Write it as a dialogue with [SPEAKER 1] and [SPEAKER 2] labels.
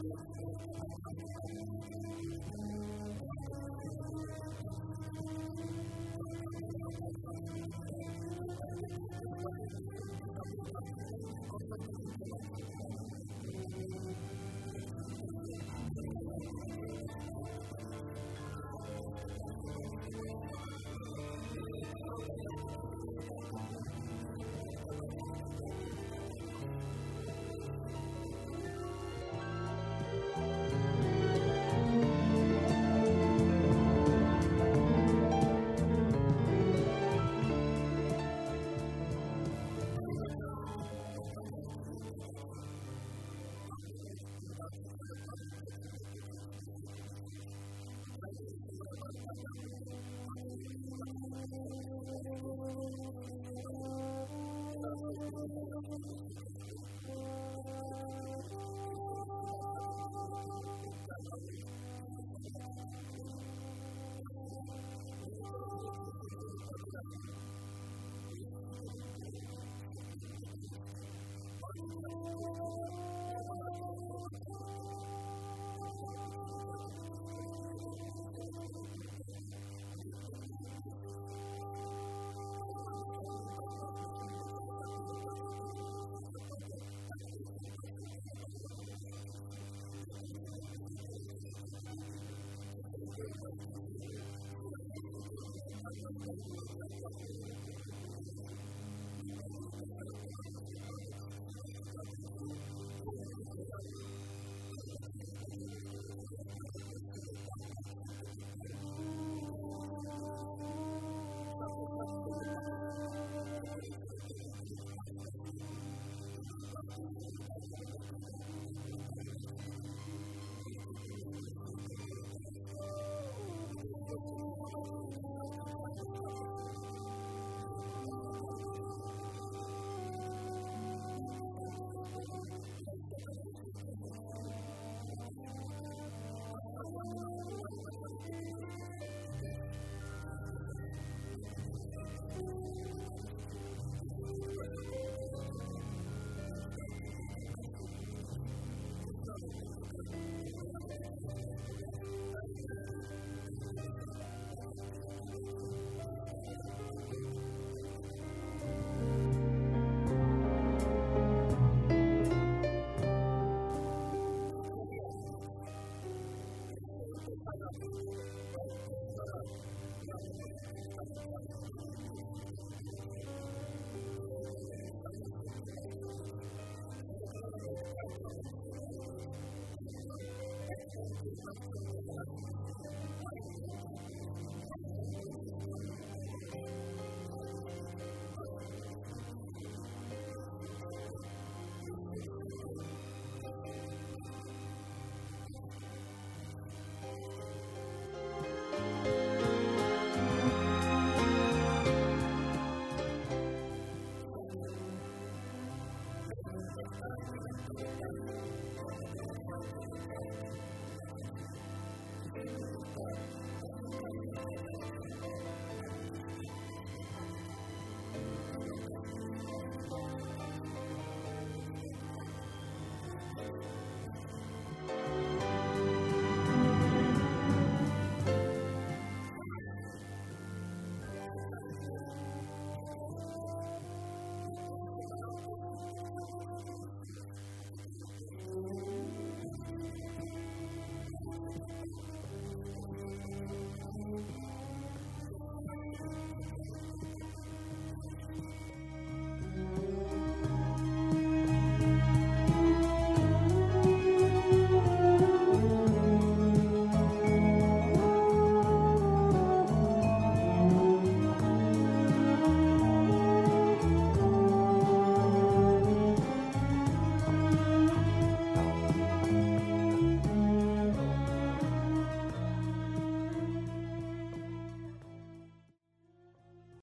[SPEAKER 1] I'm sorry. Thank you. I'm going to go to the next one.